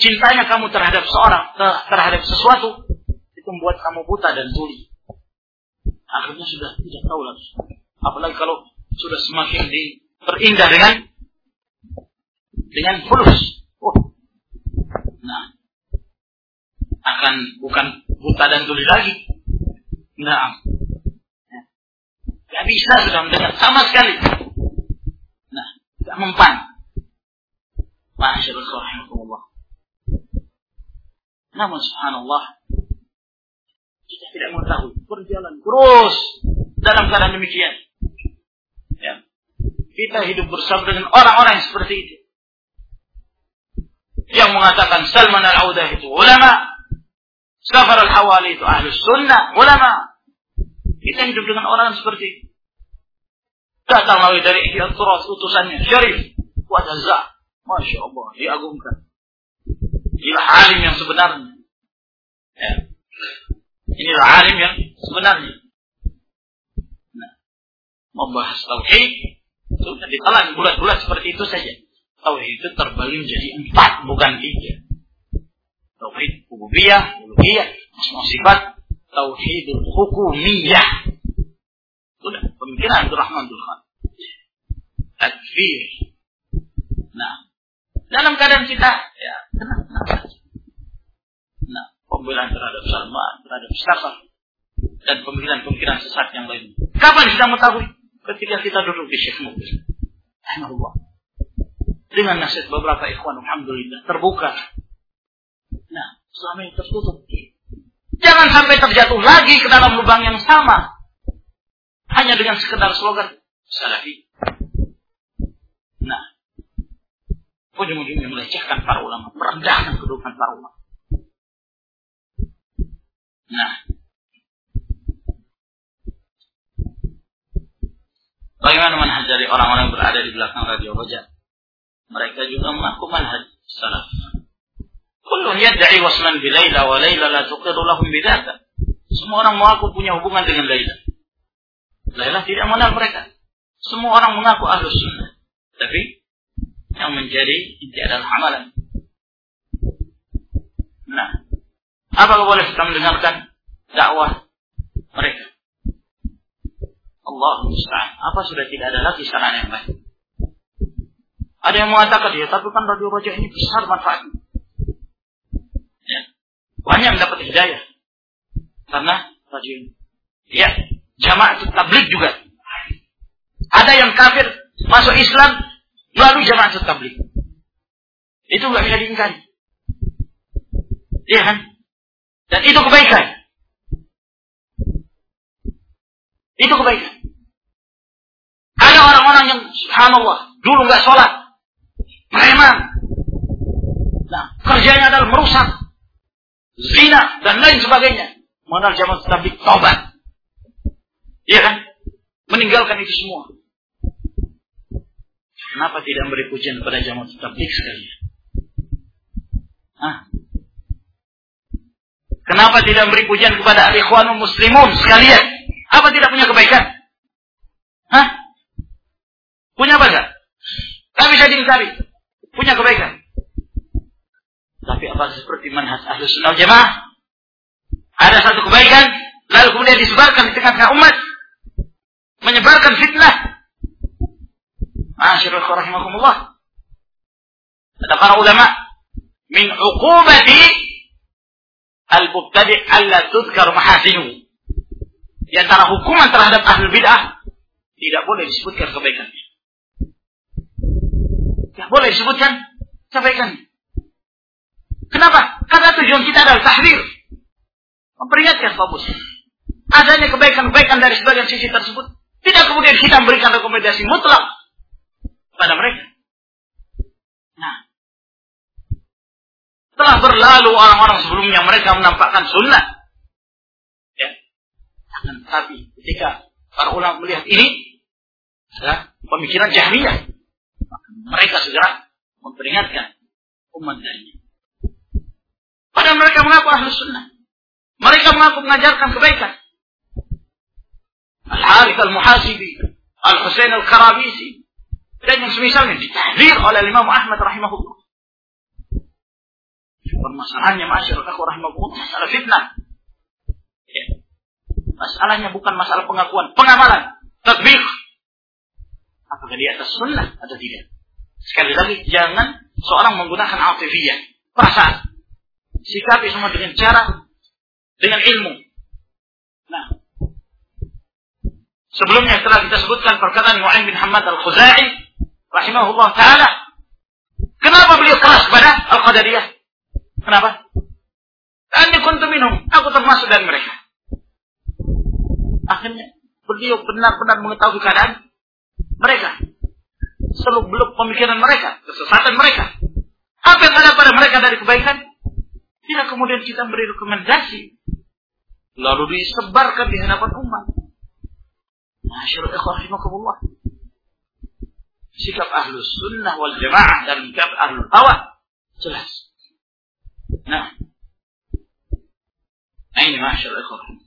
cintanya kamu terhadap seorang, terhadap sesuatu, itu membuat kamu buta dan tuli. Akhirnya sudah tidak tahu lagi. Apalagi kalau sudah semakin diperindah dengan dengan fulus. Oh. Nah, akan bukan buta dan tuli lagi. Nah, Gak bisa sudah mendengar sama sekali. Nah, gak mempan. Masyaallah. Namun subhanallah kita tidak mengetahui berjalan terus dalam keadaan demikian. Ya. Kita hidup bersama dengan orang-orang yang seperti itu. Yang mengatakan Salman al-Audah itu ulama. Safar al-Hawali itu ahli sunnah, ulama. Kita hidup dengan orang seperti itu. Datang lagi dari Ihya Turas utusannya Syarif Wadazah. Masya Allah, diagungkan. Inilah alim yang sebenarnya. Ya. Inilah alim yang sebenarnya. Nah, membahas tauhid sudah ditelan bulat-bulat seperti itu saja. Tauhid itu terbagi menjadi empat bukan tiga. Tauhid rububiyah, uluhiyah, sifat, tauhidul hukumiyah sudah, pemikiran Abdurrahman Dulhan. Takfir. Nah, dalam keadaan kita, ya, tenang, tenang saja. Nah, pembelaan terhadap Salman, terhadap Safar, dan pemikiran-pemikiran sesat yang lain. Kapan kita mengetahui? Ketika kita duduk di Syekh Mubin. Allah. Dengan nasihat beberapa ikhwan, Alhamdulillah, terbuka. Nah, selama ini tertutup. Jangan sampai terjatuh lagi ke dalam lubang yang sama hanya dengan sekedar slogan salafi. Nah, ujung-ujungnya melecehkan para ulama, merendahkan kedudukan para ulama. Nah, bagaimana manhaj dari orang-orang berada di belakang radio wajah? Mereka juga mengaku manhaj salaf. Kullun yad'i waslan bi Laila wa Laila la tuqiru lahum bidata. Semua orang mengaku punya hubungan dengan Laila. Lailah tidak mengenal mereka. Semua orang mengaku ahlu sunnah. Tapi yang menjadi inti adalah amalan. Nah, apakah boleh kita mendengarkan dakwah mereka? Allah musta'an. Apa sudah tidak ada lagi sarana yang baik? Ada yang mengatakan ya, tapi kan radio roja ini besar manfaatnya. Ya. Banyak yang dapat hidayah. Karena radio ini. Ya, jamaah tablik juga. Ada yang kafir masuk Islam melalui jamaah tablik. Itu nggak bisa diingkari. Iya kan? Dan itu kebaikan. Itu kebaikan. Ada orang-orang yang subhanallah dulu nggak sholat, preman. Nah, kerjanya adalah merusak, zina dan lain sebagainya. Mengenal jamaah tablik tobat. Iya kan? Meninggalkan itu semua. Kenapa tidak beri pujian kepada jamaah tablik sekalian? Hah? Kenapa tidak beri pujian kepada ikhwanul muslimun sekalian? Apa tidak punya kebaikan? Hah? Punya apa enggak? Kami bisa diingkari. Punya kebaikan. Tapi apa seperti manhaj ahlus sunnah jamaah? Ada satu kebaikan, lalu kemudian disebarkan di tengah-tengah umat menyebarkan fitnah. Masyarul rahimakumullah. Kata para ulama, min uqubati al-mubtadi' alla tudkar mahasinu. Di antara hukuman terhadap ahli bid'ah tidak boleh disebutkan kebaikannya. Tidak boleh disebutkan kebaikannya. Kenapa? Karena tujuan kita adalah tahrir. Memperingatkan fokus. Adanya kebaikan-kebaikan dari sebagian sisi tersebut tidak kemudian kita memberikan rekomendasi mutlak pada mereka. Nah, telah berlalu orang-orang sebelumnya mereka menampakkan sunnah. Ya. Akan tapi ketika para ulama melihat ini adalah pemikiran jahiliyah, mereka segera memperingatkan umat lainnya. Padahal mereka mengaku ahli sunnah. Mereka mengaku mengajarkan kebaikan. Al-Harith Al-Muhasibi, Al-Husain Al-Karabisi, dan yang semisalnya ditahdir oleh Imam Ahmad rahimahullah. Permasalahannya masyarakat rahimahullah masalah fitnah. Ya. Masalahnya bukan masalah pengakuan, pengamalan, tatbik. Apakah di atas sunnah atau tidak? Sekali lagi, jangan seorang menggunakan altifiyah, perasaan. Sikapi semua dengan cara, dengan ilmu. Nah, sebelumnya telah kita sebutkan perkataan Nu'aim bin Hamad al-Khuzai, rahimahullah ta'ala. Kenapa beliau keras kepada Al-Qadariyah? Kenapa? Ani kuntu minum, aku termasuk dari mereka. Akhirnya beliau benar-benar mengetahui keadaan mereka. Seluk beluk pemikiran mereka, kesesatan mereka. Apa yang ada pada mereka dari kebaikan? Tidak kemudian kita beri rekomendasi. Lalu disebarkan di hadapan umat. Masyarakat Sikap ahlus sunnah wal jamaah dan sikap ahlul hawa jelas. Nah, ini masyarakat